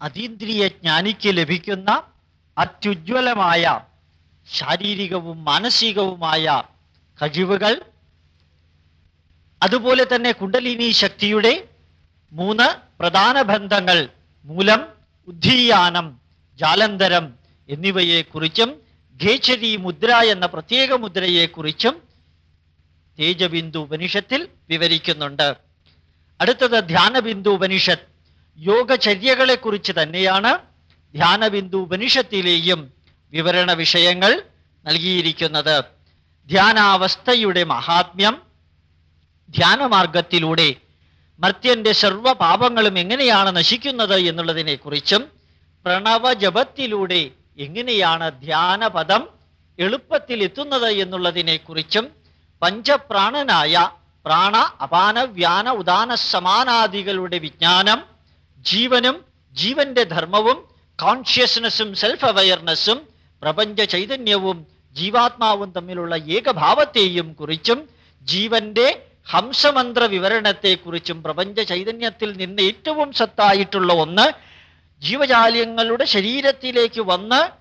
അതീന്ദ്രിയ ജ്ഞാനിക്ക് ലഭിക്കുന്ന അത്യുജ്വലമായ ശാരീരികവും മാനസികവുമായ കഴിവുകൾ അതുപോലെ തന്നെ കുണ്ടലിനി ശക്തിയുടെ മൂന്ന് പ്രധാന ബന്ധങ്ങൾ മൂലം ഉദ്ധീയാനം ജാലന്തരം എന്നിവയെക്കുറിച്ചും ഖേച്ചരി മുദ്ര എന്ന പ്രത്യേക മുദ്രയെക്കുറിച്ചും തേജബിന്ദു ഉപനിഷത്തിൽ വിവരിക്കുന്നുണ്ട്. അടുത്തത് ധ്യാനബിന്ദു ഉപനിഷത്ത്. യോഗചര്യകളെ കുറിച്ച് തന്നെയാണ് ധ്യാനബിന്ദു ഉപനിഷത്തിലെയും വിവരണ വിഷയങ്ങൾ നൽകിയിരിക്കുന്നത്. ധ്യാനാവസ്ഥയുടെ മഹാത്മ്യം ധ്യാനമാർഗത്തിലൂടെ മർത്യന്റെ സർവപാപങ്ങളും എങ്ങനെയാണ് നശിക്കുന്നത് എന്നുള്ളതിനെ കുറിച്ചും പ്രണവജപത്തിലൂടെ എങ്ങനെയാണ് ധ്യാനപദം എളുപ്പത്തിൽ എത്തുന്നത് എന്നുള്ളതിനെ കുറിച്ചും പഞ്ചപ്രാണനായ പ്രാണ അപാന വ്യാന ഉദാന സമാനാദികളുടെ വിജ്ഞാനം ജീവനും ജീവന്റെ ധർമ്മവും കോൺഷ്യസ്നസ്സും സെൽഫ് അവയർനെസ്സും പ്രപഞ്ച ചൈതന്യവും ജീവാത്മാവും തമ്മിലുള്ള ഏകഭാവത്തെയും കുറിച്ചും ജീവന്റെ ഹംസമന്ത്ര വിവരണത്തെക്കുറിച്ചും പ്രപഞ്ച ചൈതന്യത്തിൽ നിന്ന് ഏറ്റവും സത്തായിട്ടുള്ള ഒന്ന് ജീവജാലങ്ങളുടെ ശരീരത്തിലേക്ക് വന്ന്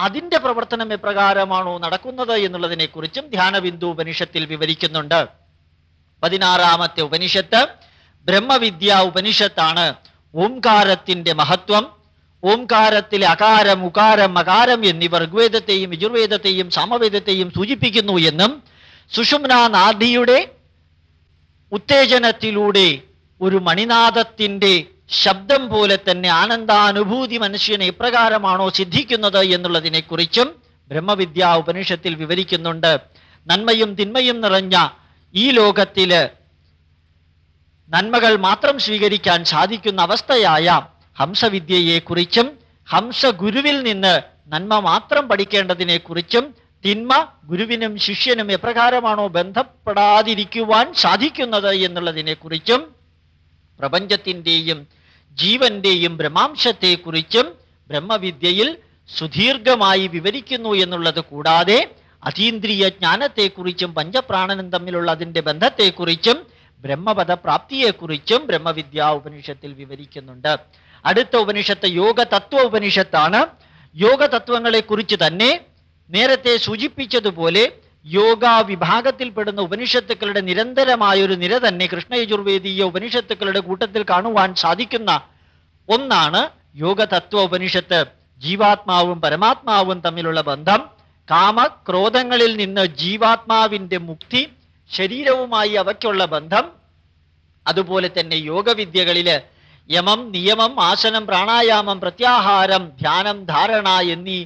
അതിന്റെ പ്രവർത്തനം എപ്രകാരമാണോ നടക്കുന്നത് എന്നുള്ളതിനെ കുറിച്ചും ധ്യാനബിന്ദു ഉപനിഷത്തിൽ വിവരിക്കുന്നുണ്ട്. പതിനാറാമത്തെ ഉപനിഷത്ത് ബ്രഹ്മവിദ്യ ഉപനിഷത്താണ്. ഓംകാരത്തിന്റെ മഹത്വം ഓംകാരത്തിലെ അകാരം ഉകാരം മകാരം എന്നിവ ഋഗ്വേദത്തെയും യജുർവേദത്തെയും സാമവേദത്തെയും സൂചിപ്പിക്കുന്നു എന്നും സുഷുമ്ന നാദിയുടെ ഉത്തേജനത്തിലൂടെ ഒരു മണിനാദത്തിന്റെ ശബ്ദം പോലെ തന്നെ ആനന്ദാനുഭൂതി മനുഷ്യനെ എപ്രകാരമാണോ സിദ്ധിക്കുന്നത് എന്നുള്ളതിനെക്കുറിച്ചും ബ്രഹ്മവിദ്യ ഉപനിഷത്തിൽ വിവരിക്കുന്നുണ്ട്. നന്മയും തിന്മയും നിറഞ്ഞ ഈ ലോകത്തിൽ നന്മകൾ മാത്രം സ്വീകരിക്കാൻ സാധിക്കുന്ന അവസ്ഥയായ ഹംസവിദ്യയെക്കുറിച്ചും ഹംസ ഗുരുവിൽ നിന്ന് നന്മ മാത്രം പഠിക്കേണ്ടതിനെ കുറിച്ചും തിന്മ ഗുരുവിനും ശിഷ്യനും എപ്രകാരമാണോ ബന്ധപ്പെടാതിരിക്കുവാൻ സാധിക്കുന്നത് എന്നുള്ളതിനെ കുറിച്ചും പ്രപഞ്ചത്തിന്റെയും ജീവന്റെയും ബ്രഹ്മാംശത്തെക്കുറിച്ചും ബ്രഹ്മവിദ്യയിൽ സുദീർഘമായി വിവരിക്കുന്നു എന്നുള്ളത് കൂടാതെ അതീന്ദ്രിയ ജ്ഞാനത്തെക്കുറിച്ചും പഞ്ചപ്രാണനും തമ്മിലുള്ള അതിന്റെ ബന്ധത്തെക്കുറിച്ചും ബ്രഹ്മപദ പ്രാപ്തിയെക്കുറിച്ചും ബ്രഹ്മവിദ്യ ഉപനിഷത്തിൽ വിവരിക്കുന്നുണ്ട്. അടുത്ത ഉപനിഷത്ത് യോഗ തത്വ ഉപനിഷത്താണ്. യോഗ തത്വങ്ങളെ കുറിച്ച് തന്നെ നേരത്തെ സൂചിപ്പിച്ചതുപോലെ യോഗ വിഭാഗത്തിൽപ്പെടുന്ന ഉപനിഷത്തുക്കളുടെ നിരന്തരമായൊരു നിര തന്നെ കൃഷ്ണയജുർവേദീയ ഉപനിഷത്തുക്കളുടെ കൂട്ടത്തിൽ കാണുവാൻ സാധിക്കുന്ന ഒന്നാണ് യോഗ തത്വ ഉപനിഷത്ത്. ജീവാത്മാവും പരമാത്മാവും തമ്മിലുള്ള ബന്ധം. കാമക്രോധങ്ങളിൽ നിന്ന് ജീവാത്മാവിന്റെ മുക്തി ശരീരവുമായി അവയ്ക്കുള്ള ബന്ധം അതുപോലെ തന്നെ യോഗവിദ്യകളിൽ യമം നിയമം ആസനം പ്രാണായാമം പ്രത്യാഹാരം ധ്യാനം ധാരണ എന്നീ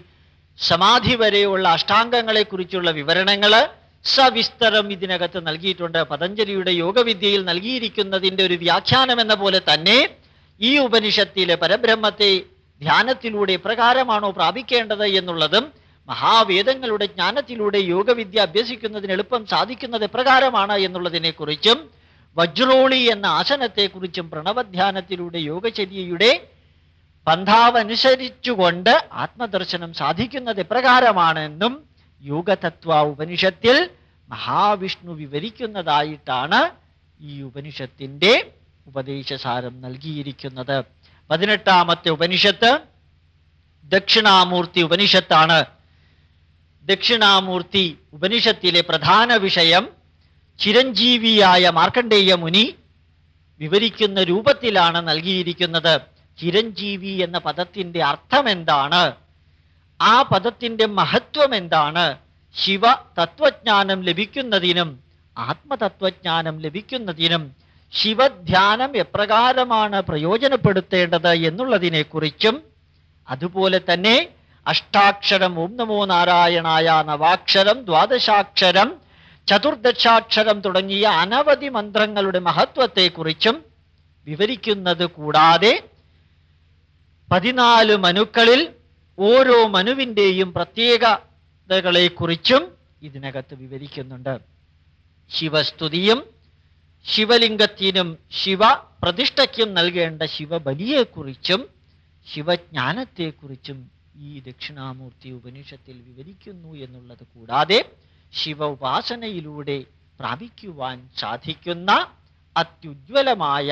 സമാധി വരെയുള്ള അഷ്ടാംഗങ്ങളെ കുറിച്ചുള്ള വിവരണങ്ങൾ സവിസ്തരം ഇതിനകത്ത് നൽകിയിട്ടുണ്ട്. പതഞ്ജലിയുടെ യോഗവിദ്യയിൽ നൽകിയിരിക്കുന്നതിന്റെ ഒരു വ്യാഖ്യാനം എന്ന പോലെ തന്നെ ഈ ഉപനിഷത്തിലെ പരബ്രഹ്മത്തെ ധ്യാനത്തിലൂടെ എപ്രകാരമാണോ പ്രാപിക്കേണ്ടത് എന്നുള്ളതും മഹാവേദങ്ങളുടെ ജ്ഞാനത്തിലൂടെ യോഗവിദ്യ അഭ്യസിക്കുന്നതിന് എളുപ്പം സാധിക്കുന്നത് എപ്രകാരമാണ് എന്നുള്ളതിനെ കുറിച്ചും വജ്രോളി എന്ന ആസനത്തെക്കുറിച്ചും പ്രണവധ്യാനത്തിലൂടെ യോഗചര്യയുടെ പന്ഥാവനുസരിച്ചുകൊണ്ട് ആത്മദർശനം സാധിക്കുന്നത് എപ്രകാരമാണെന്നും യോഗതത്വ ഉപനിഷത്തിൽ മഹാവിഷ്ണു വിവരിക്കുന്നതായിട്ടാണ് ഈ ഉപനിഷത്തിന്റെ ഉപദേശസാരം നൽകിയിരിക്കുന്നത്. പതിനെട്ടാമത്തെ ഉപനിഷത്ത് ദക്ഷിണാമൂർത്തി ഉപനിഷത്താണ്. ദക്ഷിണാമൂർത്തി ഉപനിഷത്തിലെ പ്രധാന വിഷയം ചിരഞ്ജീവിയായ മാർക്കണ്ഡേയ മുനി വിവരിക്കുന്ന രൂപത്തിലാണ് നൽകിയിരിക്കുന്നത്. ചിരഞ്ജീവി എന്ന പദത്തിന്റെ അർത്ഥം എന്താണ് ആ പദത്തിന്റെ മഹത്വം എന്താണ് ശിവ തത്വജ്ഞാനം ലഭിക്കുന്നതിനും ആത്മതത്വജ്ഞാനം ലഭിക്കുന്നതിനും ശിവധ്യാനം എപ്രകാരമാണ് പ്രയോജനപ്പെടുത്തേണ്ടത് എന്നുള്ളതിനെക്കുറിച്ചും അതുപോലെ തന്നെ അഷ്ടാക്ഷരം ഓം നമോ നാരായണായ നവാക്ഷരം ദ്വാദശാക്ഷരം ചതുർദശാക്ഷരം തുടങ്ങിയ അനവധി മന്ത്രങ്ങളുടെ മഹത്വത്തെക്കുറിച്ചും വിവരിക്കുന്നത് കൂടാതെ പതിനാല് മനുക്കളിൽ ഓരോ മനുവിന്റെയും പ്രത്യേകതകളെക്കുറിച്ചും ഇതിനകത്ത് വിവരിക്കുന്നുണ്ട്. ശിവസ്തുതിയും ശിവലിംഗത്തിനും ശിവ പ്രതിഷ്ഠയ്ക്കും നൽകേണ്ട ശിവബലിയെക്കുറിച്ചും ശിവജ്ഞാനത്തെക്കുറിച്ചും ഈ ദക്ഷിണാമൂർത്തി ഉപനിഷത്തിൽ വിവരിക്കുന്നു എന്നുള്ളത് കൂടാതെ ശിവ ഉപാസനയിലൂടെ പ്രാപിക്കുവാൻ സാധിക്കുന്ന അത്യുജ്വലമായ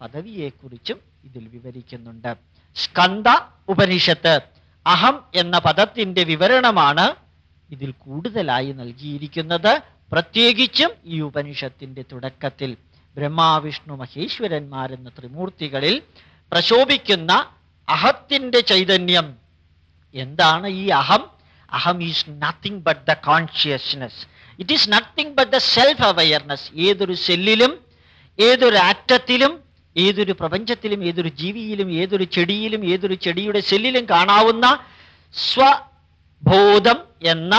പദവിയെക്കുറിച്ചും ഇതിൽ വിവരിക്കുന്നുണ്ട്. സ്കന്ദ ഉപനിഷത്ത് അഹം എന്ന പദത്തിന്റെ വിവരണമാണ് ഇതിൽ കൂടുതലായി നൽകിയിരിക്കുന്നത്. പ്രത്യേകിച്ചും ഈ ഉപനിഷത്തിന്റെ തുടക്കത്തിൽ ബ്രഹ്മാവിഷ്ണു മഹേശ്വരന്മാരെന്ന ത്രിമൂർത്തികളിൽ പ്രശോഭിക്കുന്ന അഹത്തിന്റെ ചൈതന്യം എന്താണ് ഈ അഹം? അഹം is nothing but the consciousness it is nothing but the self awareness ഏതൊരു സെല്ലിലും ഏതൊരു ആറ്റത്തിലും ഏതൊരു പ്രപഞ്ചത്തിലും ഏതൊരു ജീവിയിലും ഏതൊരു ചെടിയിലും ഏതൊരു ചെടിയുടെ സെല്ലിലും കാണാവുന്ന സ്വബോധം എന്ന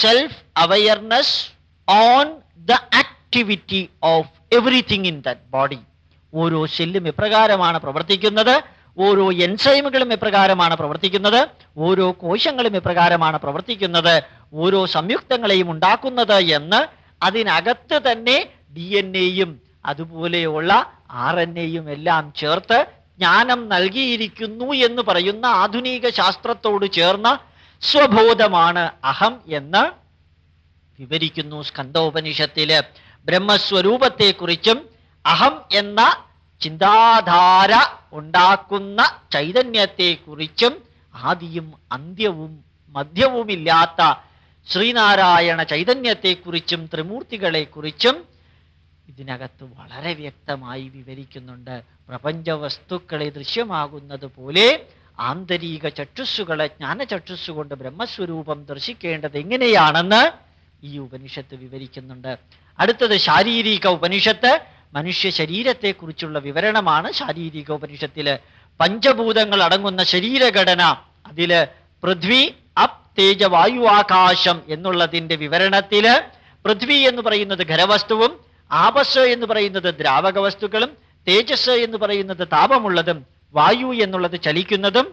self awareness on the activity of everything in that body ഓരോ സെല്ലും എപ്രകാരമാണ് പ്രവർത്തിക്കുന്നത്? ഓരോ എൻസൈമുകളും എപ്രകാരമാണ് പ്രവർത്തിക്കുന്നത് ഓരോ കോശങ്ങളും എപ്രകാരമാണ് പ്രവർത്തിക്കുന്നത് ഓരോ സംയുക്തങ്ങളെയും ഉണ്ടാക്കുന്നത് എന്ന് അതിനകത്ത് തന്നെ ഡി എൻ എയും അതുപോലെയുള്ള ആർ എൻ എയും എല്ലാം ചേർത്ത് ജ്ഞാനം നൽകിയിരിക്കുന്നു എന്ന് പറയുന്ന ആധുനിക ശാസ്ത്രത്തോട് ചേർന്ന സ്വബോധമാണ് അഹം എന്ന് വിവരിക്കുന്നു സ്കന്ധോപനിഷത്തിൽ. ബ്രഹ്മസ്വരൂപത്തെക്കുറിച്ചും അഹം എന്ന ചിന്താധാര ഉണ്ടാക്കുന്ന ചൈതന്യത്തെക്കുറിച്ചും ആദിയും അന്ത്യവും മധ്യവുമില്ലാത്ത ശ്രീനാരായണ ചൈതന്യത്തെക്കുറിച്ചും ത്രിമൂർത്തികളെക്കുറിച്ചും ഇതിനകത്ത് വളരെ വ്യക്തമായി വിവരിക്കുന്നുണ്ട്. പ്രപഞ്ച വസ്തുക്കളെ ദൃശ്യമാകുന്നത് പോലെ ആന്തരിക ചക്ഷുസ്സുകളെ ജ്ഞാനചക്ഷുസ് കൊണ്ട് ബ്രഹ്മസ്വരൂപം ദർശിക്കേണ്ടത് എങ്ങനെയാണെന്ന് ഈ ഉപനിഷത്ത് വിവരിക്കുന്നുണ്ട്. അടുത്തത് ശാരീരിക ഉപനിഷത്ത്. മനുഷ്യ ശരീരത്തെക്കുറിച്ചുള്ള വിവരണമാണ് ശാരീരിക ഉപനിഷത്തിൽ പഞ്ചഭൂതങ്ങൾ അടങ്ങുന്ന ശരീരഘടന അതിൽ പൃഥ്വി അപ് തേജ വായു ആകാശം എന്നുള്ളതിന്റെ വിവരണത്തിൽ പൃഥ്വി എന്ന് പറയുന്നത് ഖരവസ്തുവും ആപസ് എന്ന് പറയുന്നത് ദ്രാവക വസ്തുക്കളും തേജസ് എന്ന് പറയുന്നത് താപമുള്ളതും വായു എന്നുള്ളത് ചലിക്കുന്നതും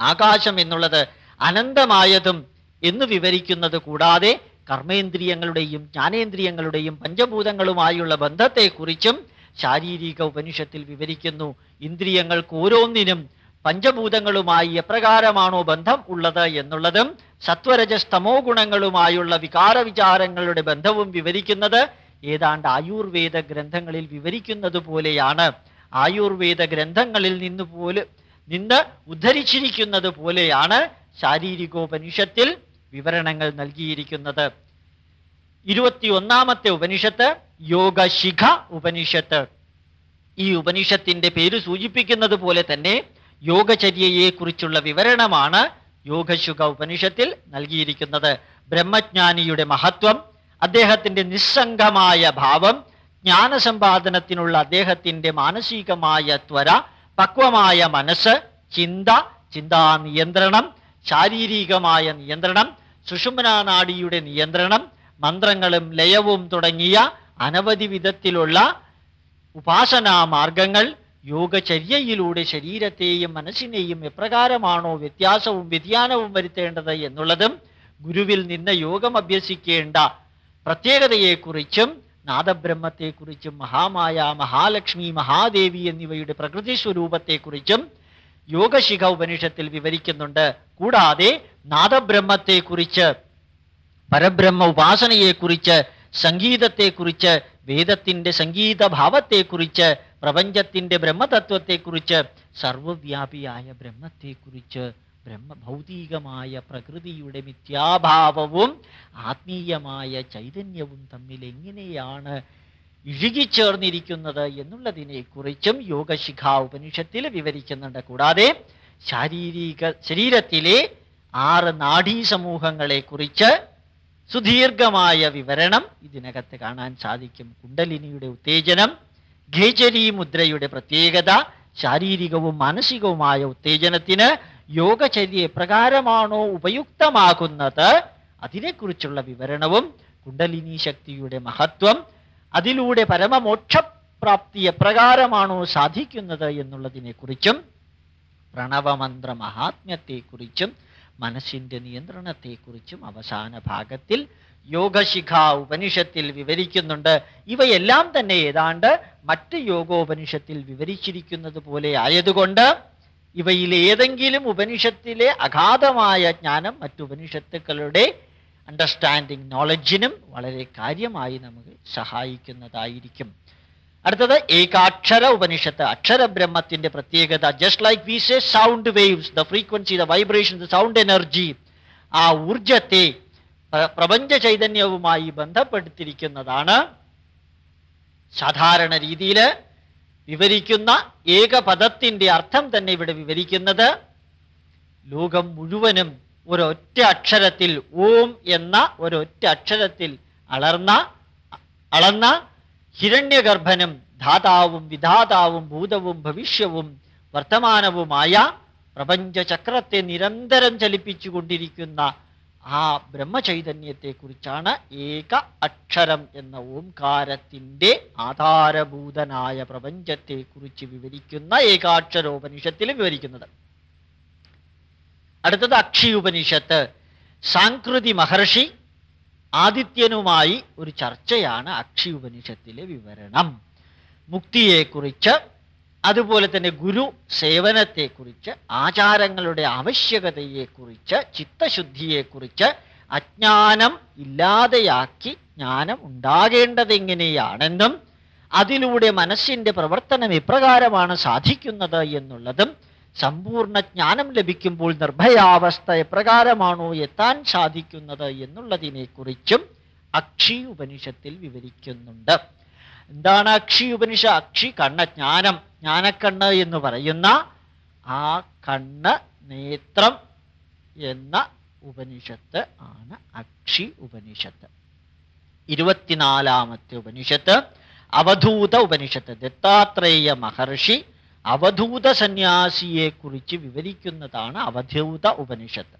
ആകാശം എന്നുള്ളത് അനന്തമായതും എന്ന് വിവരിക്കുന്നത് കൂടാതെ കർമ്മേന്ദ്രിയങ്ങളുടെയും ജ്ഞാനേന്ദ്രിയങ്ങളുടെയും പഞ്ചഭൂതങ്ങളുമായുള്ള ബന്ധത്തെക്കുറിച്ചും ശാരീരിക ഉപനിഷത്തിൽ വിവരിക്കുന്നു. ഇന്ദ്രിയങ്ങൾക്ക് ഓരോന്നിനും പഞ്ചഭൂതങ്ങളുമായി എപ്രകാരമാണോ ബന്ധം ഉള്ളത് എന്നുള്ളതും സത്വരജസ്തമോ ഗുണങ്ങളുമായുള്ള വികാര വിചാരങ്ങളുടെ ബന്ധവും വിവരിക്കുന്നത് ഏതാണ്ട് ആയുർവേദ ഗ്രന്ഥങ്ങളിൽ വിവരിക്കുന്നത് പോലെയാണ്. ആയുർവേദ ഗ്രന്ഥങ്ങളിൽ നിന്ന് പോലെ നിന്ന് ഉദ്ധരിച്ചിരിക്കുന്നത് പോലെയാണ് ശാരീരികോപനിഷത്തിൽ വിവരണങ്ങൾ നൽകിയിരിക്കുന്നത്. ഇരുപത്തിയൊന്നാമത്തെ ഉപനിഷത്ത് യോഗശിഖ ഉപനിഷത്ത്. ഈ ഉപനിഷത്തിന്റെ പേര് സൂചിപ്പിക്കുന്നത് പോലെ തന്നെ യോഗചര്യയെക്കുറിച്ചുള്ള വിവരണമാണ് യോഗശുഖ ഉപനിഷത്തിൽ നൽകിയിരിക്കുന്നത്. ബ്രഹ്മജ്ഞാനിയുടെ മഹത്വം അദ്ദേഹത്തിന്റെ നിസ്സംഗമായ ഭാവം ജ്ഞാനസമ്പാദനത്തിനുള്ള അദ്ദേഹത്തിന്റെ മാനസികമായ ത്വര പക്വമായ മനസ്സ് ചിന്ത ചിന്താ നിയന്ത്രണം ശാരീരികമായ നിയന്ത്രണം സുഷുമ്നാനാടിയുടെ നിയന്ത്രണം മന്ത്രങ്ങളും ലയവും തുടങ്ങിയ അനവധി വിധത്തിലുള്ള ഉപാസനാ മാർഗങ്ങൾ യോഗചര്യയിലൂടെ ശരീരത്തെയും മനസ്സിനെയും എപ്രകാരമാണോ വ്യത്യാസവും വ്യതിയാനവും വരുത്തേണ്ടത് എന്നുള്ളതും ഗുരുവിൽ നിന്ന് യോഗം അഭ്യസിക്കേണ്ട പ്രത്യേകതയെക്കുറിച്ചും നാദബ്രഹ്മത്തെക്കുറിച്ചും മഹാമായ മഹാലക്ഷ്മി മഹാദേവി എന്നിവയുടെ പ്രകൃതി സ്വരൂപത്തെക്കുറിച്ചും യോഗശിഖ ഉപനിഷത്തിൽ വിവരിക്കുന്നുണ്ട്. കൂടാതെ നാദബ്രഹ്മത്തെക്കുറിച്ച് പരബ്രഹ്മ ഉപാസനയെക്കുറിച്ച് സംഗീതത്തെക്കുറിച്ച് വേദത്തിന്റെ സംഗീത ഭാവത്തെക്കുറിച്ച് പ്രപഞ്ചത്തിന്റെ ബ്രഹ്മതത്വത്തെക്കുറിച്ച് സർവവ്യാപിയായ ബ്രഹ്മത്തെക്കുറിച്ച് ബ്രഹ്മ ഭൗതികമായ പ്രകൃതിയുടെ മിഥ്യാഭാവവും ആത്മീയമായ ചൈതന്യവും തമ്മിൽ എങ്ങനെയാണ് ഇഴുകിച്ചേർന്നിരിക്കുന്നത് എന്നുള്ളതിനെക്കുറിച്ചും യോഗശിഖ ഉപനിഷത്തിൽ വിവരിക്കുന്നുണ്ട്. കൂടാതെ ശാരീരിക ശരീരത്തിലെ ആറ് നാഡീ സമൂഹങ്ങളെക്കുറിച്ച് സുദീർഘമായ വിവരണം ഇതിനകത്ത് കാണാൻ സാധിക്കും. കുണ്ടലിനിയുടെ ഉത്തേജനം ഖേചരി മുദ്രയുടെ പ്രത്യേകത ശാരീരികവും മാനസികവുമായ ഉത്തേജനത്തിന് യോഗചര്യ എപ്രകാരമാണോ ഉപയുക്തമാകുന്നത്? അതിനെക്കുറിച്ചുള്ള വിവരണവും കുണ്ടലിനി ശക്തിയുടെ മഹത്വം അതിലൂടെ പരമമോക്ഷപ്രാപ്തി എപ്രകാരമാണോ സാധിക്കുന്നത് എന്നുള്ളതിനെക്കുറിച്ചും പ്രണവമന്ത്ര മഹാത്മ്യത്തെക്കുറിച്ചും മനസ്സിന്റെ നിയന്ത്രണത്തെക്കുറിച്ചും അവസാന ഭാഗത്തിൽ യോഗശിഖ ഉപനിഷത്തിൽ വിവരിക്കുന്നുണ്ട്. ഇവയെല്ലാം തന്നെ ഏതാണ്ട് മറ്റ് യോഗോപനിഷത്തിൽ വിവരിച്ചിരിക്കുന്നത് പോലെ ആയതുകൊണ്ട് ഇവയിൽ ഏതെങ്കിലും ഉപനിഷത്തിലെ അഗാധമായ ജ്ഞാനം മറ്റു ഉപനിഷത്തുക്കളുടെ അണ്ടർസ്റ്റാൻഡിങ് നോളജിനും വളരെ കാര്യമായി നമുക്ക് സഹായിക്കുന്നതായിരിക്കും. അടുത്തത് ഏകാക്ഷര ഉപനിഷത്ത്. അക്ഷരബ്രഹ്മത്തിന്റെ പ്രത്യേകത. Just like we say sound waves the frequency the vibration the sound energy ആ ഊർജത്തെ പ്രപഞ്ച ചൈതന്യവുമായി ബന്ധപ്പെടുത്തിയിരിക്കുന്നതാണ് സാധാരണ രീതിയിൽ വിവരിക്കുന്ന ഏകപദത്തിന്റെ അർത്ഥം തന്നെ ഇവിടെ വിവരിക്കുന്നത് ലോകം മുഴുവനും ഒരൊറ്റ അക്ഷരത്തിൽ ഓം എന്ന ഒരൊറ്റ അക്ഷരത്തിൽ അളർന്ന അളന്ന ഹിരണ്യഗർഭനും ധാതാവും വിധാതാവും ഭൂതവും ഭവിഷ്യവും വർത്തമാനവുമായ പ്രപഞ്ചചക്രത്തെ നിരന്തരം ചലിപ്പിച്ചുകൊണ്ടിരിക്കുന്ന ആ ബ്രഹ്മചൈതന്യത്തെക്കുറിച്ചാണ് ഏക അക്ഷരം എന്ന ഓംകാരത്തിന്റെ ആധാരഭൂതനായ പ്രപഞ്ചത്തെക്കുറിച്ച് വിവരിക്കുന്ന ഏകാക്ഷരോപനിഷത്തിൽ വിവരിക്കുന്നത്. അടുത്തത് അക്ഷി ഉപനിഷത്ത്. സാംകൃതി മഹർഷി ആദിത്യനുമായി ഒരു ചർച്ചയാണ് അക്ഷി ഉപനിഷത്തിലെ വിവരണം മുക്തിയെക്കുറിച്ച് അതുപോലെ തന്നെ ഗുരു സേവനത്തെക്കുറിച്ച് ആചാരങ്ങളുടെ ആവശ്യകതയെക്കുറിച്ച് ചിത്തശുദ്ധിയെക്കുറിച്ച് അജ്ഞാനം ഇല്ലാതെയാക്കി ജ്ഞാനം ഉണ്ടാകേണ്ടതെങ്ങനെയാണെന്നും അതിലൂടെ മനസ്സിന്റെ പ്രവർത്തനം എപ്രകാരമാണ് സാധിക്കുന്നത് എന്നുള്ളതും സമ്പൂർണ ജ്ഞാനം ലഭിക്കുമ്പോൾ നിർഭയാവസ്ഥ എപ്രകാരമാണോ എത്താൻ സാധിക്കുന്നത് എന്നുള്ളതിനെക്കുറിച്ചും അക്ഷി ഉപനിഷത്തിൽ വിവരിക്കുന്നുണ്ട്. എന്താണ് അക്ഷി ഉപനിഷ? അക്ഷി കണ്ണ ജ്ഞാനം. ജ്ഞാനക്കണ്ണ് എന്ന് പറയുന്ന ആ കണ്ണ് നേത്രം എന്ന ഉപനിഷത്ത് ആണ് അക്ഷി ഉപനിഷത്ത്. ഇരുപത്തിനാലാമത്തെ ഉപനിഷത്ത് അവധൂത ഉപനിഷത്ത് ദത്താത്രേയ മഹർഷി അവധൂത സന്യാസിയെ കുറിച്ച് വിവരിക്കുന്നതാണ് അവധൂത ഉപനിഷത്ത്.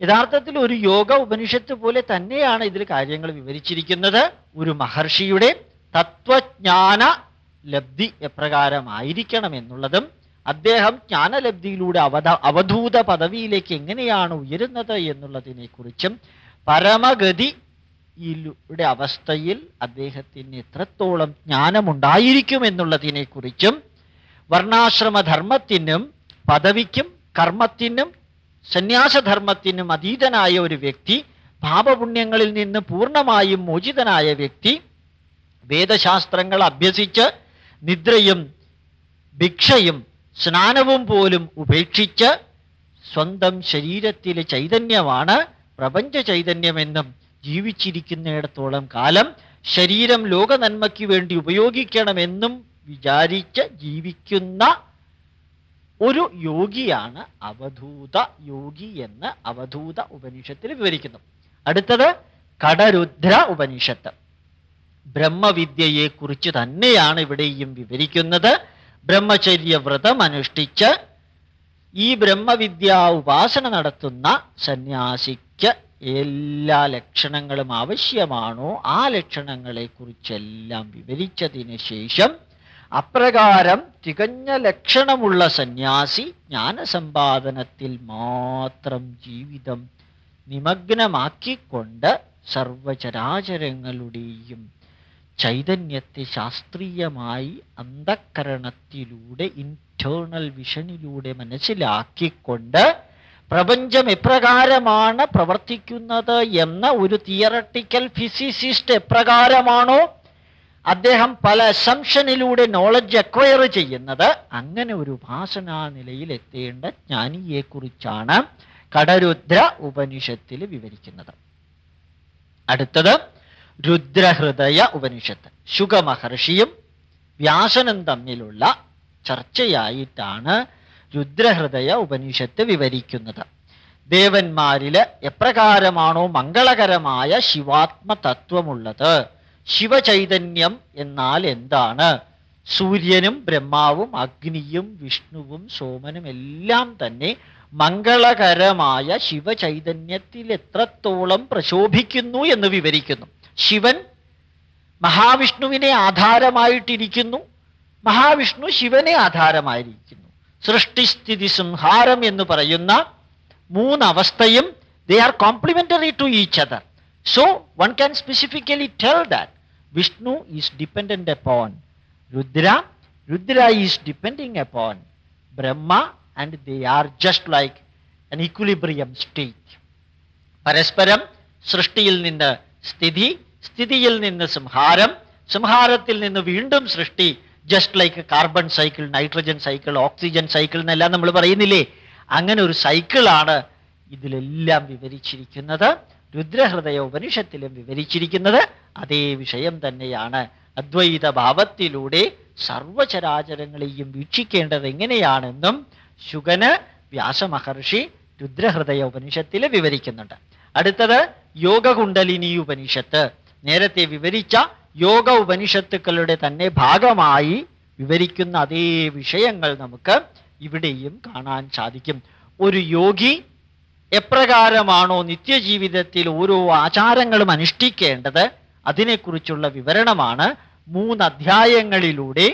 യഥാർത്ഥത്തിൽ ഒരു യോഗ ഉപനിഷത്ത് പോലെ തന്നെയാണ് ഇതിൽ കാര്യങ്ങൾ വിവരിച്ചിരിക്കുന്നത്. ഒരു മഹർഷിയുടെ തത്വജ്ഞാന ലബ്ധി എപ്രകാരമായിരിക്കണം എന്നുള്ളതും അദ്ദേഹം ജ്ഞാനലബ്ധിയിലൂടെ അവധ അവധൂത പദവിയിലേക്ക് എങ്ങനെയാണ് ഉയരുന്നത് എന്നുള്ളതിനെ കുറിച്ചും പരമഗതിയുടെ അവസ്ഥയിൽ അദ്ദേഹത്തിന് എത്രത്തോളം ജ്ഞാനമുണ്ടായിരിക്കും എന്നുള്ളതിനെ കുറിച്ചും വർണാശ്രമധർമ്മത്തിനും പദവിക്കും കർമ്മത്തിനും സന്യാസധർമ്മത്തിനും അതീതനായ ഒരു വ്യക്തി പാപപുണ്യങ്ങളിൽ നിന്ന് പൂർണമായും മോചിതനായ വ്യക്തി വേദശാസ്ത്രങ്ങൾ അഭ്യസിച്ച് നിദ്രയും ഭിക്ഷയും സ്നാനവും പോലും ഉപേക്ഷിച്ച് സ്വന്തം ശരീരത്തിലെ ചൈതന്യമാണ് പ്രപഞ്ച ചൈതന്യമെന്നും ജീവിച്ചിരിക്കുന്നിടത്തോളം കാലം ശരീരം ലോകനന്മയ്ക്ക് വേണ്ടി ഉപയോഗിക്കണമെന്നും വിചാരിച്ച് ജീവിക്കുന്ന ഒരു യോഗിയാണ് അവധൂത യോഗി എന്ന് അവധൂത ഉപനിഷത്തിൽ വിവരിക്കുന്നു. അടുത്തത് കടരുദ്ര ഉപനിഷത്ത്. ബ്രഹ്മവിദ്യയെ കുറിച്ച് തന്നെയാണ് ഇവിടെയും വിവരിക്കുന്നത്. ബ്രഹ്മചര്യ വ്രതം അനുഷ്ഠിച്ച് ഈ ബ്രഹ്മവിദ്യ ഉപാസന നടത്തുന്ന സന്യാസിക്ക് എല്ലാ ലക്ഷണങ്ങളും ആവശ്യമാണോ? ആ ലക്ഷണങ്ങളെ കുറിച്ചെല്ലാം വിവരിച്ചതിന് ശേഷം അപ്രകാരം തികഞ്ഞ ലക്ഷണമുള്ള സന്യാസി ജ്ഞാനസമ്പാദനത്തിൽ മാത്രം ജീവിതം നിമഗ്നമാക്കിക്കൊണ്ട് സർവചരാചരങ്ങളുടെയും ചൈതന്യത്തെ ശാസ്ത്രീയമായി അന്ധക്കരണത്തിലൂടെ ഇന്റേണൽ വിഷനിലൂടെ മനസ്സിലാക്കിക്കൊണ്ട് പ്രപഞ്ചം എപ്രകാരമാണ് പ്രവർത്തിക്കുന്നത് എന്ന ഒരു തിയറട്ടിക്കൽ ഫിസിസിസ്റ്റ് എപ്രകാരമാണോ അദ്ദേഹം പല അസംഷനിലൂടെ നോളജ് അക്വയർ ചെയ്യുന്നത് അങ്ങനെ ഒരു ഉപാസനാ നിലയിൽ എത്തേണ്ട ജ്ഞാനിയെക്കുറിച്ചാണ് കടരുദ്ര ഉപനിഷത്തിൽ വിവരിക്കുന്നത്. അടുത്തത് രുദ്രഹൃദയ ഉപനിഷത്ത്. ശുഗമഹർഷിയും വ്യാസനും തമ്മിലുള്ള ചർച്ചയായിട്ടാണ് രുദ്രഹൃദയ ഉപനിഷത്ത് വിവരിക്കുന്നത്. ദേവന്മാരിൽ എപ്രകാരമാണോ മംഗളകരമായ ശിവാത്മതത്വമുള്ളത്? ശിവചൈതന്യം എന്നാൽ എന്താണ്? സൂര്യനും ബ്രഹ്മാവും അഗ്നിയും വിഷ്ണുവും സോമനും എല്ലാം തന്നെ മംഗളകരമായ ശിവചൈതന്യത്തിൽ എത്രത്തോളം പ്രശോഭിക്കുന്നു എന്ന് വിവരിക്കുന്നു. ശിവൻ മഹാവിഷ്ണുവിനെ ആധാരമായിട്ടിരിക്കുന്നു. മഹാവിഷ്ണു ശിവനെ ആധാരമായിരിക്കുന്നു. സൃഷ്ടിസ്ഥിതി സംഹാരം എന്ന് പറയുന്ന മൂന്നവസ്ഥയും they are complementary to each other so one can specifically tell that Vishnu is dependent upon Rudra Rudra is depending upon Brahma and they are just like an equilibrium state പരസ്പരം സൃഷ്ടിയിൽ നിന്ന് സ്ഥിതി സ്ഥിതിയിൽ നിന്ന് സംഹാരം സംഹാരത്തിൽ നിന്ന് വീണ്ടും സൃഷ്ടി just like carbon cycle nitrogen cycle oxygen cycle എന്നെല്ലാം നമ്മൾ പറയുന്നില്ലേ? അങ്ങനെ ഒരു സൈക്കിളാണ് ഇതിലെല്ലാം വിവരിച്ചിരിക്കുന്നത്. രുദ്രഹൃദയ ഉപനിഷത്തിലും വിവരിച്ചിരിക്കുന്നത്. അതേ വിഷയം തന്നെയാണ്. അദ്വൈത ഭാവത്തിലൂടെ സർവചരാചരങ്ങളെയും വീക്ഷിക്കേണ്ടത് എങ്ങനെയാണെന്നും ശുഗന് വ്യാസമഹർഷി രുദ്രഹൃദയ ഉപനിഷത്തിൽ വിവരിക്കുന്നുണ്ട്. അടുത്തത് യോഗകുണ്ടലിനി ഉപനിഷത്ത്. നേരത്തെ വിവരിച്ച യോഗ ഉപനിഷത്തുക്കളുടെ തന്നെ ഭാഗമായി വിവരിക്കുന്ന അതേ വിഷയങ്ങൾ നമുക്ക് ഇവിടെയും കാണാൻ സാധിക്കും. ഒരു യോഗി എപ്രകാരമാണോ നിത്യജീവിതത്തിൽ ഓരോ ആചാരങ്ങളും അനുഷ്ഠിക്കേണ്ടത്? അതിനെക്കുറിച്ചുള്ള വിവരണമാണ് മൂന്ന് അധ്യായങ്ങളിലൂടെ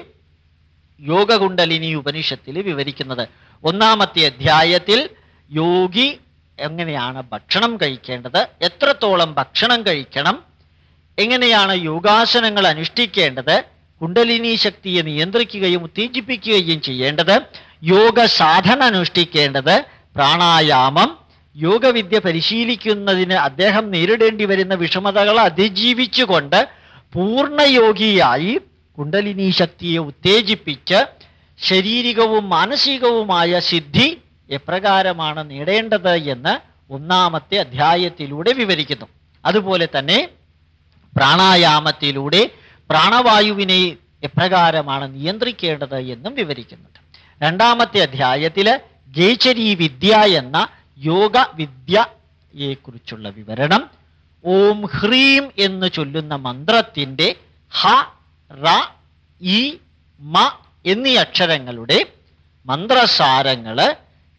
യോഗകുണ്ടലിനി ഉപനിഷത്തിൽ വിവരിക്കുന്നത്. ഒന്നാമത്തെ അധ്യായത്തിൽ യോഗി എങ്ങനെയാണ് ഭക്ഷണം കഴിക്കേണ്ടത് എത്രത്തോളം ഭക്ഷണം കഴിക്കണം എങ്ങനെയാണ് യോഗാസനങ്ങൾ അനുഷ്ഠിക്കേണ്ടത് കുണ്ടലിനി ശക്തിയെ നിയന്ത്രിക്കുകയും ഉത്തേജിപ്പിക്കുകയും ചെയ്യേണ്ടത് യോഗ സാധന അനുഷ്ഠിക്കേണ്ടത് പ്രാണായാമം യോഗവിദ്യ പരിശീലിക്കുന്നതിന് അദ്ദേഹം നേരിടേണ്ടി വരുന്ന വിഷമതകൾ അതിജീവിച്ചുകൊണ്ട് പൂർണയോഗിയായി കുണ്ടലിനി ശക്തിയെ ഉത്തേജിപ്പിച്ച് ശാരീരികവും മാനസികവുമായ സിദ്ധി എപ്രകാരമാണ് നേടേണ്ടത് എന്ന് ഒന്നാമത്തെ അധ്യായത്തിലൂടെ വിവരിക്കുന്നു. അതുപോലെ തന്നെ പ്രാണായാമത്തിലൂടെ പ്രാണവായുവിനെ എപ്രകാരമാണ് നിയന്ത്രിക്കേണ്ടത് എന്നും വിവരിക്കുന്നുണ്ട്. രണ്ടാമത്തെ അധ്യായത്തിൽ ഗേചരി വിദ്യ എന്ന യോഗ വിദ്യയെക്കുറിച്ചുള്ള വിവരണം. ഓം ഹ്രീം എന്ന് ചൊല്ലുന്ന മന്ത്രത്തിന്റെ ഹ റ ഇ മ എന്നീ അക്ഷരങ്ങളുടെ മന്ത്രസാരങ്ങൾ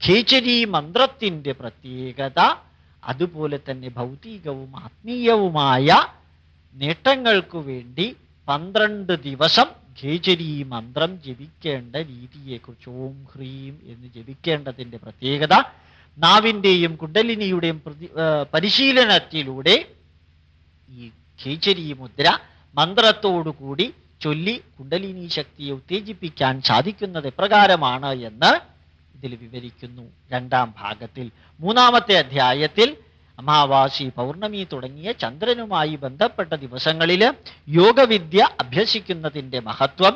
ഖേചരി മന്ത്രത്തിന്റെ പ്രത്യേകത അതുപോലെ തന്നെ ഭൗതികവും ആത്മീയവുമായ നേട്ടങ്ങൾക്കു വേണ്ടി പന്ത്രണ്ട് ദിവസം ഖേചരി മന്ത്രം ജപിക്കേണ്ട രീതിയെക്കുറിച്ച് ഓം ഹ്രീം എന്ന് ജപിക്കേണ്ടതിന്റെ പ്രത്യേകത നാവിന്റെയും കുണ്ടലിനിയുടെയും പരിശീലനത്തിലൂടെ ഈ ഖേചരി മുദ്ര മന്ത്രത്തോടുകൂടി ചൊല്ലി കുണ്ടലിനി ശക്തിയെ ഉത്തേജിപ്പിക്കാൻ സാധിക്കുന്നത് എപ്രകാരമാണ് എന്ന് ഇതിൽ വിവരിക്കുന്നു രണ്ടാം ഭാഗത്തിൽ. മൂന്നാമത്തെ അധ്യായത്തിൽ അമാവാസി പൗർണമി തുടങ്ങിയ ചന്ദ്രനുമായി ബന്ധപ്പെട്ട ദിവസങ്ങളിൽ യോഗവിദ്യ അഭ്യസിക്കുന്നതിന്റെ മഹത്വം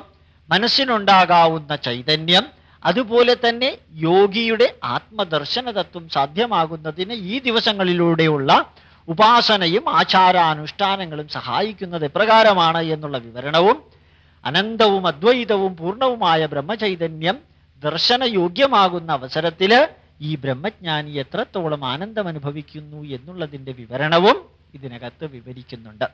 മനസ്സിനുണ്ടാകാവുന്ന ചൈതന്യം അതുപോലെ തന്നെ യോഗിയുടെ ആത്മദർശന തത്വം സാധ്യമാകുന്നതിന് ഈ ദിവസങ്ങളിലൂടെയുള്ള ഉപാസനയും ആചാരാനുഷ്ഠാനങ്ങളും സഹായിക്കുന്നത് എപ്രകാരമാണ് എന്നുള്ള വിവരണവും അനന്തവും അദ്വൈതവും പൂർണവുമായ ബ്രഹ്മചൈതന്യം ദർശനയോഗ്യമാകുന്ന അവസരത്തിൽ ഈ ബ്രഹ്മജ്ഞാനി എത്രത്തോളം ആനന്ദം അനുഭവിക്കുന്നു എന്നുള്ളതിന്റെ വിവരണവും ഇതിനകത്ത് വിവരിക്കുന്നുണ്ട്.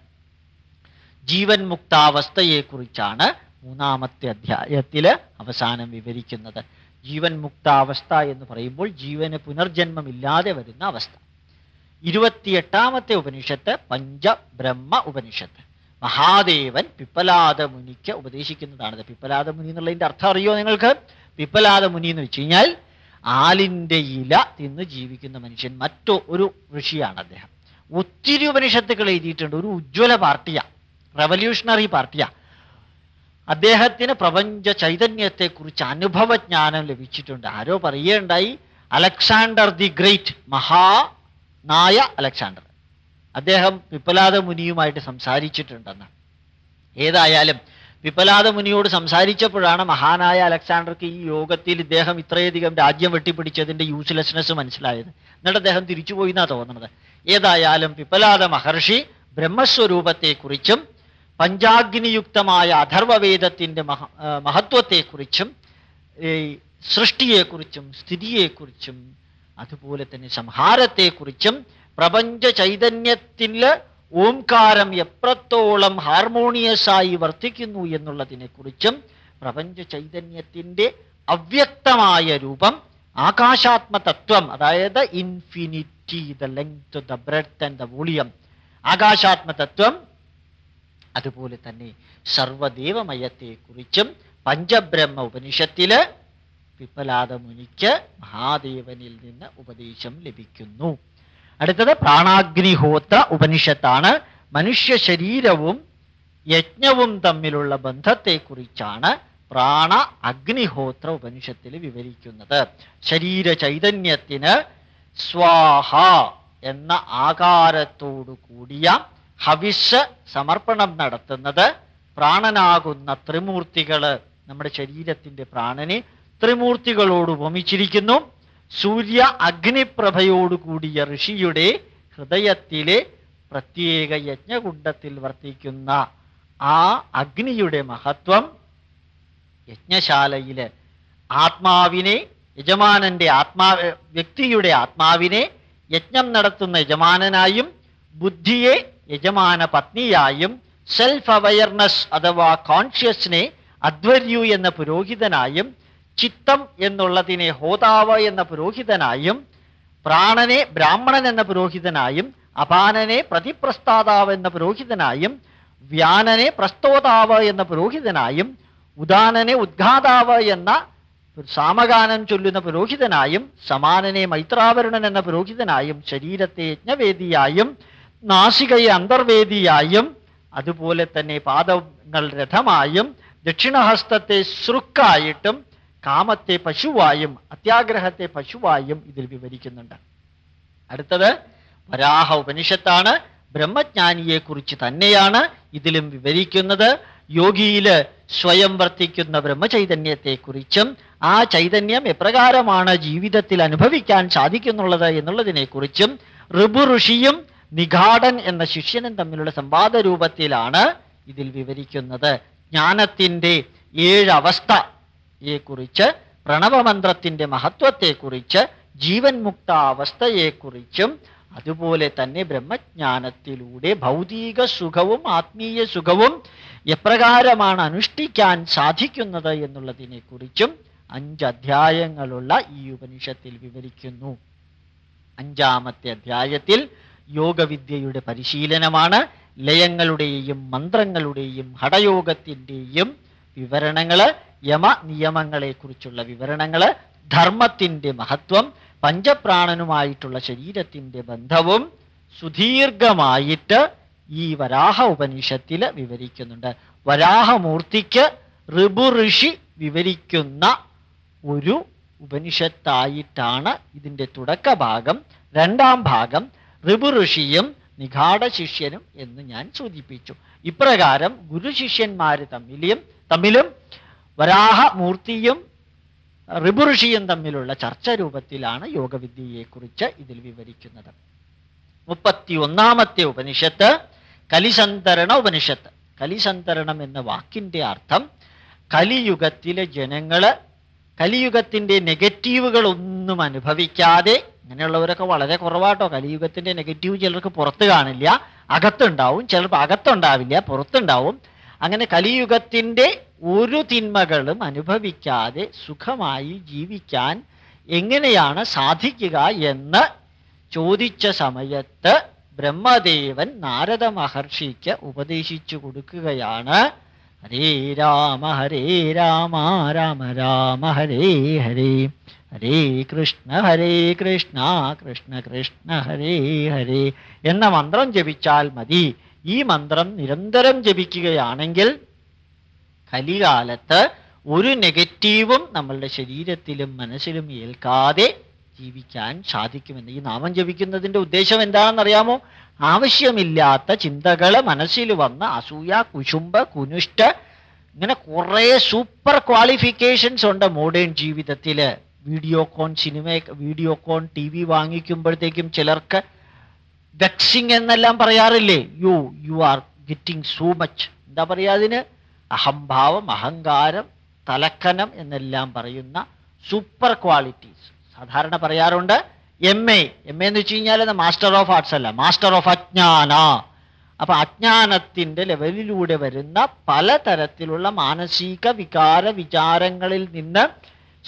ജീവൻ മുക്താവസ്ഥയെക്കുറിച്ചാണ് മൂന്നാമത്തെ അധ്യായത്തിൽ അവസാനം വിവരിക്കുന്നത് ജീവൻ മുക്താവസ്ഥ എന്ന് പറയുമ്പോൾ ജീവന് പുനർജന്മമില്ലാതെ വരുന്ന അവസ്ഥ. ഇരുപത്തിയെട്ടാമത്തെ ഉപനിഷത്ത് പഞ്ചബ്രഹ്മ ഉപനിഷത്ത്. മഹാദേവൻ പിപ്പലാദ മുനിക്ക് ഉപദേശിക്കുന്നതാണത്. പിപ്പലാദ മുനി എന്നുള്ളതിന്റെ അർത്ഥം അറിയോ നിങ്ങൾക്ക്? പിപ്പലാദ മുനി എന്ന് വെച്ച് കഴിഞ്ഞാൽ ആലിന്റെ ഇല തിന്ന് ജീവിക്കുന്ന മനുഷ്യൻ മറ്റോ ഒരു ഋഷിയാണ് അദ്ദേഹം. ഒത്തിരി ഉപനിഷത്തുകൾ എഴുതിയിട്ടുണ്ട്. ഒരു ഉജ്ജ്വല പാർട്ടിയാണ് റവല്യൂഷണറി പാർട്ടിയാണ് അദ്ദേഹത്തിന് പ്രപഞ്ച ചൈതന്യത്തെ കുറിച്ച് അനുഭവജ്ഞാനം ലഭിച്ചിട്ടുണ്ട്. ആരോ പറയുകയുണ്ടായി അലക്സാണ്ടർ ദി ഗ്രേറ്റ് മഹാ നായ അലക്സാണ്ടർ. അദ്ദേഹം പിപ്പലാദ മുനിയുമായിട്ട് സംസാരിച്ചിട്ടുണ്ടെന്ന്. ഏതായാലും പിപ്പലാദ മുനിയോട് സംസാരിച്ചപ്പോഴാണ് മഹാനായ അലക്സാണ്ടർക്ക് ഈ യോഗത്തിൽ ഇദ്ദേഹം ഇത്രയധികം രാജ്യം വെട്ടിപ്പിടിച്ചതിന്റെ യൂസ്ലെസ്നെസ് മനസ്സിലായത്. എന്നിട്ട് അദ്ദേഹം തിരിച്ചുപോയി എന്നാണ് തോന്നുന്നത് ഏതായാലും പിപ്പലാദ മഹർഷി ബ്രഹ്മസ്വരൂപത്തെക്കുറിച്ചും പഞ്ചാഗ്നിയുക്തമായ അഥർവവേദത്തിന്റെ മഹ മഹത്വത്തെക്കുറിച്ചും ഈ സൃഷ്ടിയെക്കുറിച്ചും സ്ഥിതിയെക്കുറിച്ചും അതുപോലെ തന്നെ സംഹാരത്തെക്കുറിച്ചും പ്രപഞ്ച ചൈതന്യത്തിൽ ഓംകാരം എത്രത്തോളം ഹാർമോണിയസായി വർത്തിക്കുന്നു എന്നുള്ളതിനെക്കുറിച്ചും പ്രപഞ്ച ചൈതന്യത്തിന്റെ അവ്യക്തമായ രൂപം ആകാശാത്മ തത്വം അതായത് infinity the length the breadth and the volume ആകാശാത്മതത്വം അതുപോലെ തന്നെ സർവദേവമയത്തെക്കുറിച്ചും പഞ്ചബ്രഹ്മ ഉപനിഷത്തിൽ പിപ്പലാദമുനിക്ക് മഹാദേവനിൽ നിന്ന് ഉപദേശം ലഭിക്കുന്നു. അടുത്തത് പ്രാണാഗ്നിഹോത്ര ഉപനിഷത്താണ്. മനുഷ്യ ശരീരവും യജ്ഞവും തമ്മിലുള്ള ബന്ധത്തെക്കുറിച്ചാണ് പ്രാണ അഗ്നിഹോത്ര ഉപനിഷത്തിൽ വിവരിക്കുന്നത്. ശരീര ചൈതന്യത്തിന് സ്വാഹ എന്ന ആകാരത്തോടു കൂടിയ ഹവിസ് സമർപ്പണം നടത്തുന്നത് പ്രാണനാകുന്ന ത്രിമൂർത്തികൾ. നമ്മുടെ ശരീരത്തിന്റെ പ്രാണനെ ത്രിമൂർത്തികളോട് ഉപമിച്ചിരിക്കുന്നു. സൂര്യ അഗ്നിപ്രഭയോടുകൂടിയ ഋഷിയുടെ ഹൃദയത്തിലെ പ്രത്യേക യജ്ഞകുണ്ടത്തിൽ വർത്തിക്കുന്ന ആ അഗ്നിയുടെ മഹത്വം യജ്ഞശാലയിൽ ആത്മാവിനെ യജമാനന്റെ ആത്മാ വ്യക്തിയുടെ ആത്മാവിനെ യജ്ഞം നടത്തുന്ന യജമാനനായും ബുദ്ധിയെ യജമാന പത്നിയായും സെൽഫ് അവയർനെസ് അഥവാ കോൺഷ്യസ്നെ അധ്വർയു എന്ന പുരോഹിതനായും ചിത്തം എന്നുള്ളതിനെ ഹോതാവ് എന്ന പുരോഹിതനായും പ്രാണനെ ബ്രാഹ്മണൻ എന്ന പുരോഹിതനായും അപാനനെ പ്രതിപ്രസ്താതാവ് എന്ന പുരോഹിതനായും വ്യാനനെ പ്രസ്തോതാവ് എന്ന പുരോഹിതനായും ഉദാനനെ ഉദ്ഘാതാവ് എന്ന സാമഗാനം ചൊല്ലുന്ന പുരോഹിതനായും സമാനനെ മൈത്രാവരുണൻ എന്ന പുരോഹിതനായും ശരീരത്തെ യജ്ഞവേദിയായും നാസികയെ അന്തർവേദിയായും അതുപോലെ തന്നെ പാദങ്ങൾ രഥമായും ദക്ഷിണഹസ്തത്തെ ശ്രുക്കായിട്ടും കാമത്തെ പശുവായും അത്യാഗ്രഹത്തെ പശുവായും ഇതിൽ വിവരിക്കുന്നുണ്ട്. അടുത്തത് വരാഹ ഉപനിഷത്താണ്. ബ്രഹ്മജ്ഞാനിയെക്കുറിച്ച് തന്നെയാണ് ഇതിലും വിവരിക്കുന്നത്. യോഗിയിൽ സ്വയം വർത്തിക്കുന്ന ബ്രഹ്മചൈതന്യത്തെക്കുറിച്ചും ആ ചൈതന്യം എപ്രകാരമാണ് ജീവിതത്തിൽ അനുഭവിക്കാൻ സാധിക്കുന്നുള്ളത് എന്നുള്ളതിനെക്കുറിച്ചും ഋഭു ഋഷിയും നിഘാടൻ എന്ന ശിഷ്യനും തമ്മിലുള്ള സംവാദ രൂപത്തിലാണ് ഇതിൽ വിവരിക്കുന്നത്. ജ്ഞാനത്തിന്റെ ഏഴ് അവസ്ഥയെക്കുറിച്ച് പ്രണവമന്ത്രത്തിന്റെ മഹത്വത്തെക്കുറിച്ച് ജീവൻ മുക്ത അവസ്ഥയെക്കുറിച്ചും അതുപോലെ തന്നെ ബ്രഹ്മജ്ഞാനത്തിലൂടെ ഭൗതിക സുഖവും ആത്മീയ സുഖവും എപ്രകാരമാണ് അനുഷ്ഠിക്കാൻ സാധിക്കുന്നത് എന്നുള്ളതിനെക്കുറിച്ചും അഞ്ച് അധ്യായങ്ങളുള്ള ഈ ഉപനിഷത്തിൽ വിവരിക്കുന്നു. അഞ്ചാമത്തെ അധ്യായത്തിൽ യോഗവിദ്യയുടെ പരിശീലനമാണ്. ലയങ്ങളുടെയും മന്ത്രങ്ങളുടെയും ഹടയോഗത്തിന്റെയും വിവരണങ്ങൾ യമ നിയമങ്ങളെക്കുറിച്ചുള്ള വിവരണങ്ങൾ ധർമ്മത്തിന്റെ മഹത്വം പഞ്ചപ്രാണനുമായിട്ടുള്ള ശരീരത്തിന്റെ ബന്ധവും സുദീർഘമായിട്ട് ഈ വരാഹ ഉപനിഷത്തിൽ വിവരിക്കുന്നുണ്ട്. വരാഹമൂർത്തിക്ക് ഋബു ഋഷി വിവരിക്കുന്ന ഒരു ഉപനിഷത്തായിട്ടാണ് ഇതിന്റെ തുടക്കഭാഗം. രണ്ടാം ഭാഗം ഋഭു ഋഷിയും ശിഷ്യനും എന്ന് ഞാൻ സൂചിപ്പിച്ചു. ഇപ്രകാരം ഗുരു ശിഷ്യന്മാർ തമ്മിലും തമ്മിലും വരാഹമൂർത്തിയും ഋഷുയും തമ്മിലുള്ള ചർച്ച രൂപത്തിലാണ് യോഗവിദ്യയെക്കുറിച്ച് ഇതിൽ വിവരിക്കുന്നത്. മുപ്പത്തി ഒന്നാമത്തെ ഉപനിഷത്ത് കലിസന്തരണ ഉപനിഷത്ത്. കലിസന്തരണം എന്ന വാക്കിന്റെ അർത്ഥം കലിയുഗത്തിലെ ജനങ്ങൾ കലിയുഗത്തിന്റെ നെഗറ്റീവുകൾ ഒന്നും അനുഭവിക്കാതെ അങ്ങനെയുള്ളവരൊക്കെ വളരെ കുറവാട്ടോ. കലിയുഗത്തിന്റെ നെഗറ്റീവ് ചിലർക്ക് പുറത്ത് കാണില്ല. അകത്തുണ്ടാവും. ചിലപ്പോൾ അകത്തുണ്ടാവില്ല. പുറത്തുണ്ടാവും. അങ്ങനെ കലിയുഗത്തിന്റെ ഒരു തിന്മകളും അനുഭവിക്കാതെ സുഖമായി ജീവിക്കാൻ എങ്ങനെയാണ് സാധിക്കുക എന്ന് ചോദിച്ച സമയത്ത് ബ്രഹ്മദേവൻ നാരദ മഹർഷിക്ക് ഉപദേശിച്ചു കൊടുക്കുകയാണ്. ഹരേ രാമ ഹരേ രാമ രാമ രാമ ഹരേ ഹരേ. ഹരേ കൃഷ്ണ ഹരേ കൃഷ്ണ കൃഷ്ണ കൃഷ്ണ ഹരേ ഹരേ. എന്ന മന്ത്രം ജപിച്ചാൽ മതി. ഈ മന്ത്രം നിരന്തരം ജപിക്കുകയാണെങ്കിൽ കലികാലത്ത് ഒരു നെഗറ്റീവും നമ്മളുടെ ശരീരത്തിലും മനസ്സിലും ഏൽക്കാതെ ജീവിക്കാൻ സാധിക്കുമെന്ന് ഈ നാമം ജപിക്കുന്നതിന്റെ ഉദ്ദേശം എന്താണെന്നറിയാമോ? ആവശ്യമില്ലാത്ത ചിന്തകൾ മനസ്സിൽ വന്ന് അസൂയ കുശുംബ കുനുഷ്ട ഇങ്ങനെ കുറേ സൂപ്പർ ക്വാളിഫിക്കേഷൻസ് ഉണ്ട് മോഡേൺ ജീവിതത്തിൽ. Videocon cinema Videocon T V വാങ്ങിക്കുമ്പോഴത്തേക്കും ചിലർക്ക് വെക്സിങ് എന്നെല്ലാം പറയാറില്ലേ? You you are getting so much എന്താ പറയുക അതിന്? അഹംഭാവം അഹങ്കാരം തലക്കനം എന്നെല്ലാം പറയുന്ന സൂപ്പർ ക്വാളിറ്റീസ് സാധാരണ പറയാറുണ്ട് എം എ എം എ എന്ന് വെച്ച് കഴിഞ്ഞാൽ മാസ്റ്റർ ഓഫ് ആർട്സ് അല്ല. മാസ്റ്റർ ഓഫ് അജ്ഞാന. അപ്പൊ അജ്ഞാനത്തിന്റെ ലെവലിലൂടെ വരുന്ന പലതരത്തിലുള്ള മാനസിക വികാര വിചാരങ്ങളിൽ നിന്ന്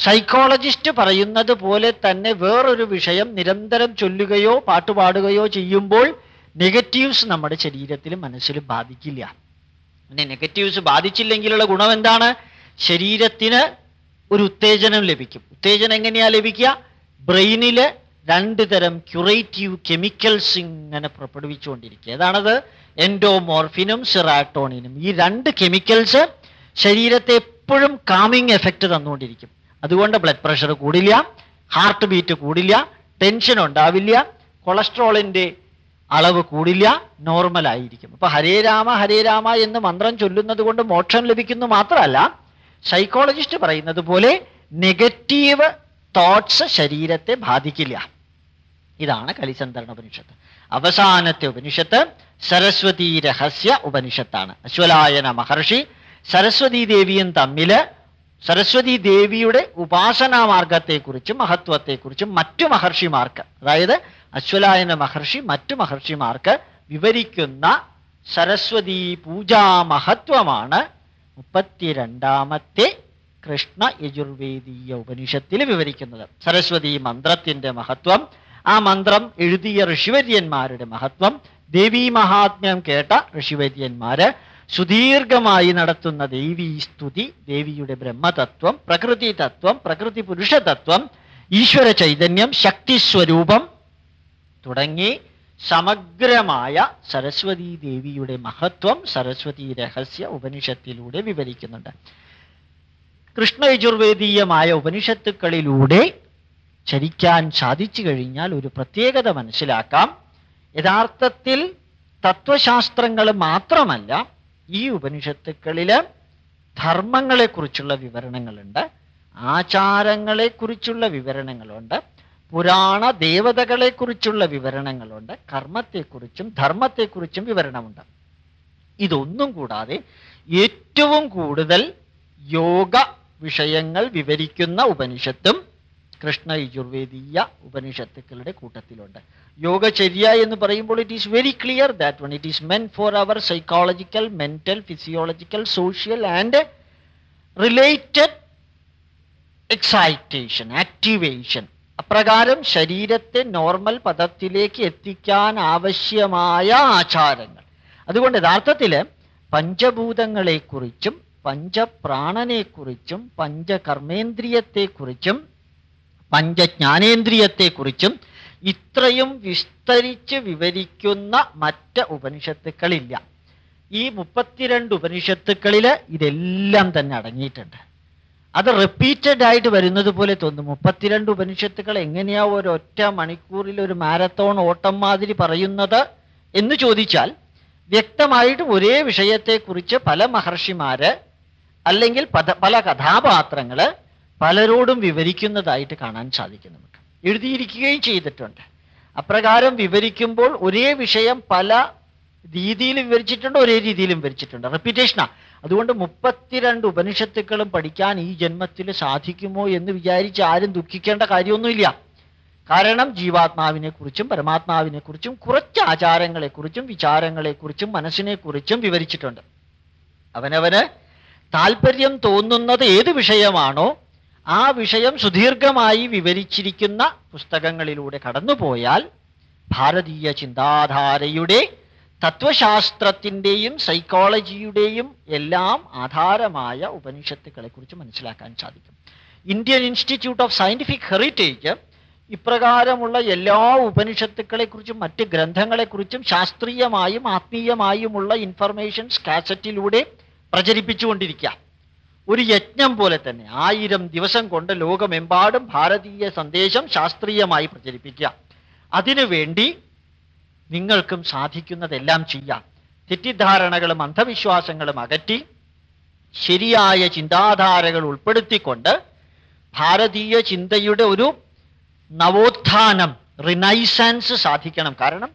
സൈക്കോളജിസ്റ്റ് പറയുന്നത് പോലെ തന്നെ വേറൊരു വിഷയം നിരന്തരം ചൊല്ലുകയോ പാട്ടുപാടുകയോ ചെയ്യുമ്പോൾ നെഗറ്റീവ്സ് നമ്മുടെ ശരീരത്തിലും മനസ്സിലും ബാധിക്കില്ല. പിന്നെ നെഗറ്റീവ്സ് ബാധിച്ചില്ലെങ്കിലുള്ള ഗുണം എന്താണ്? ശരീരത്തിന് ഒരു ഉത്തേജനം ലഭിക്കും. ഉത്തേജനം എങ്ങനെയാ ലഭിക്കുക? ബ്രെയിനിൽ രണ്ട് തരം ക്യുറേറ്റീവ് കെമിക്കൽസ് ഇങ്ങനെ പുറപ്പെടുവിച്ചുകൊണ്ടിരിക്കുക. ഏതാണത്? എൻഡോമോർഫിനും സിറാട്ടോണിനും ഈ രണ്ട് കെമിക്കൽസ് ശരീരത്തെ എപ്പോഴും കാമിങ് എഫക്റ്റ് തന്നുകൊണ്ടിരിക്കും. അതുകൊണ്ട് ബ്ലഡ് പ്രഷർ കൂടില്ല ഹാർട്ട് ബീറ്റ് കൂടില്ല ടെൻഷൻ ഉണ്ടാവില്ല കൊളസ്ട്രോളിന്റെ അളവ് കൂടില്ല നോർമൽ ആയിരിക്കും. അപ്പൊ ഹരേ രാമ ഹരേ രാമ എന്ന് മന്ത്രം ചൊല്ലുന്നത് കൊണ്ട് മോക്ഷം ലഭിക്കുന്നു മാത്രമല്ല സൈക്കോളജിസ്റ്റ് പറയുന്നത് പോലെ നെഗറ്റീവ് തോട്ട്സ് ശരീരത്തെ ബാധിക്കില്ല. ഇതാണ് കലിസന്ധരണ ഉപനിഷത്ത്. അവസാനത്തെ ഉപനിഷത്ത് സരസ്വതി രഹസ്യ ഉപനിഷത്താണ്. അശ്വലായന മഹർഷി സരസ്വതി ദേവിയും തമ്മിൽ സരസ്വതി ദേവിയുടെ ഉപാസനാ മാർഗത്തെക്കുറിച്ചും മഹത്വത്തെക്കുറിച്ചും മറ്റു മഹർഷിമാർക്ക് അതായത് അശ്വലായന മഹർഷി മറ്റു മഹർഷിമാർക്ക് വിവരിക്കുന്ന സരസ്വതി പൂജാ മഹത്വമാണ് മുപ്പത്തിരണ്ടാമത്തെ കൃഷ്ണ യജുർവേദീയ ഉപനിഷത്തിൽ വിവരിക്കുന്നത്. സരസ്വതി മന്ത്രത്തിന്റെ മഹത്വം ആ മന്ത്രം എഴുതിയ ഋഷിവര്യന്മാരുടെ മഹത്വം ദേവീ മഹാത്മ്യം കേട്ട ഋഷിവര്യന്മാര് സുദീർഘമായി നടത്തുന്ന ദേവീ സ്തുതി ദേവിയുടെ ബ്രഹ്മതത്വം പ്രകൃതി തത്വം പ്രകൃതി പുരുഷതത്വം ഈശ്വര ചൈതന്യം ശക്തി സ്വരൂപം തുടങ്ങി സമഗ്രമായ സരസ്വതി ദേവിയുടെ മഹത്വം സരസ്വതി രഹസ്യ ഉപനിഷത്തിലൂടെ വിവരിക്കുന്നുണ്ട്. കൃഷ്ണയജുർവേദീയമായ ഉപനിഷത്തുക്കളിലൂടെ ചരിക്കാൻ സാധിച്ചു കഴിഞ്ഞാൽ ഒരു പ്രത്യേകത മനസ്സിലാക്കാം. യഥാർത്ഥത്തിൽ തത്വശാസ്ത്രങ്ങൾ മാത്രമല്ല ഈ ഉപനിഷത്തുക്കളിൽ ധർമ്മങ്ങളെക്കുറിച്ചുള്ള വിവരണങ്ങളുണ്ട് ആചാരങ്ങളെക്കുറിച്ചുള്ള വിവരണങ്ങളുണ്ട് പുരാണ ദേവതകളെക്കുറിച്ചുള്ള വിവരണങ്ങളുണ്ട് കർമ്മത്തെക്കുറിച്ചും ധർമ്മത്തെക്കുറിച്ചും വിവരണമുണ്ട്. ഇതൊന്നും കൂടാതെ ഏറ്റവും കൂടുതൽ യോഗ വിഷയങ്ങൾ വിവരിക്കുന്ന ഉപനിഷത്തും കൃഷ്ണ യജുർവേദീയ ഉപനിഷത്തുക്കളുടെ കൂട്ടത്തിലുണ്ട്. യോഗചര്യ എന്ന് പറയുമ്പോൾ it is very clear that one it is meant for our psychological mental physiological social and related excitation activation അപ്രകാരം ശരീരത്തെ നോർമൽ പദത്തിലേക്ക് എത്തിക്കാൻ ആവശ്യമായ ആചാരങ്ങൾ. അതുകൊണ്ട് യഥാർത്ഥത്തിൽ പഞ്ചഭൂതങ്ങളെക്കുറിച്ചും പഞ്ചപ്രാണനെക്കുറിച്ചും പഞ്ചകർമ്മേന്ദ്രിയത്തെക്കുറിച്ചും പഞ്ചജ്ഞാനേന്ദ്രിയത്തെക്കുറിച്ചും ഇത്രയും വിസ്തരിച്ച് വിവരിക്കുന്ന മറ്റ് ഉപനിഷത്തുക്കളില്ല. ഈ മുപ്പത്തിരണ്ട് ഉപനിഷത്തുക്കളിൽ ഇതെല്ലാം തന്നെ അടങ്ങിയിട്ടുണ്ട്. അത് റിപ്പീറ്റഡ് ആയിട്ട് വരുന്നത് പോലെ തോന്നും. മുപ്പത്തിരണ്ട് ഉപനിഷത്തുക്കൾ എങ്ങനെയാ ഒരൊറ്റ മണിക്കൂറിൽ ഒരു മാരത്തോൺ ഓട്ടം മാതിരി പറയുന്നത് എന്ന് ചോദിച്ചാൽ വ്യക്തമായിട്ടും ഒരേ വിഷയത്തെക്കുറിച്ച് പല മഹർഷിമാര് അല്ലെങ്കിൽ പല കഥാപാത്രങ്ങൾ പലരോടും വിവരിക്കുന്നതായിട്ട് കാണാൻ സാധിക്കും നമുക്ക്. എഴുതിയിരിക്കുകയും ചെയ്തിട്ടുണ്ട്. അപ്രകാരം വിവരിക്കുമ്പോൾ ഒരേ വിഷയം പല രീതിയിൽ വിവരിച്ചിട്ടുണ്ട് ഒരേ രീതിയിലും വിവരിച്ചിട്ടുണ്ട്. റിപ്പീറ്റേഷനാ അതുകൊണ്ട് മുപ്പത്തിരണ്ട് ഉപനിഷത്തുക്കളും പഠിക്കാൻ ഈ ജന്മത്തിൽ സാധിക്കുമോ എന്ന് വിചാരിച്ച് ആരും ദുഃഖിക്കേണ്ട കാര്യമൊന്നുമില്ല. കാരണം ജീവാത്മാവിനെ കുറിച്ചും പരമാത്മാവിനെ കുറിച്ചും കുറച്ച് ആചാരങ്ങളെക്കുറിച്ചും വിചാരങ്ങളെക്കുറിച്ചും മനസ്സിനെക്കുറിച്ചും വിവരിച്ചിട്ടുണ്ട്. അവനവന് താല്പര്യം തോന്നുന്നത് ഏത് വിഷയമാണോ ആ വിഷയം സുദീർഘമായി വിവരിച്ചിരിക്കുന്ന പുസ്തകങ്ങളിലൂടെ കടന്നുപോയാൽ ഭാരതീയ ചിന്താധാരയുടെ തത്വശാസ്ത്രത്തിന്റെയും സൈക്കോളജിയുടെയും എല്ലാം ആധാരമായ ഉപനിഷത്തുക്കളെ കുറിച്ച് മനസ്സിലാക്കാൻ സാധിക്കും. Indian institute of scientific heritage ഇപ്രകാരമുള്ള എല്ലാ ഉപനിഷത്തുക്കളെക്കുറിച്ചും മറ്റ് ഗ്രന്ഥങ്ങളെക്കുറിച്ചും ശാസ്ത്രീയമായും ആത്മീയമായുമുള്ള ഇൻഫർമേഷൻസ് കാസറ്റിലൂടെ പ്രചരിപ്പിച്ചുകൊണ്ടിരിക്കുക. ഒരു യജ്ഞം പോലെ തന്നെ ആയിരം ദിവസം കൊണ്ട് ലോകമെമ്പാടും ഭാരതീയ സന്ദേശം ശാസ്ത്രീയമായി പ്രചരിപ്പിക്കുക. അതിനുവേണ്ടി നിങ്ങൾക്കും സാധിക്കുന്നതെല്ലാം ചെയ്യാം തെറ്റിദ്ധാരണകളും അന്ധവിശ്വാസങ്ങളും അകറ്റി ശരിയായ ചിന്താധാരകൾ ഉൾപ്പെടുത്തിക്കൊണ്ട് ഭാരതീയ ചിന്തയുടെ ഒരു നവോത്ഥാനം റിനൈസാൻസ് സാധിക്കണം. കാരണം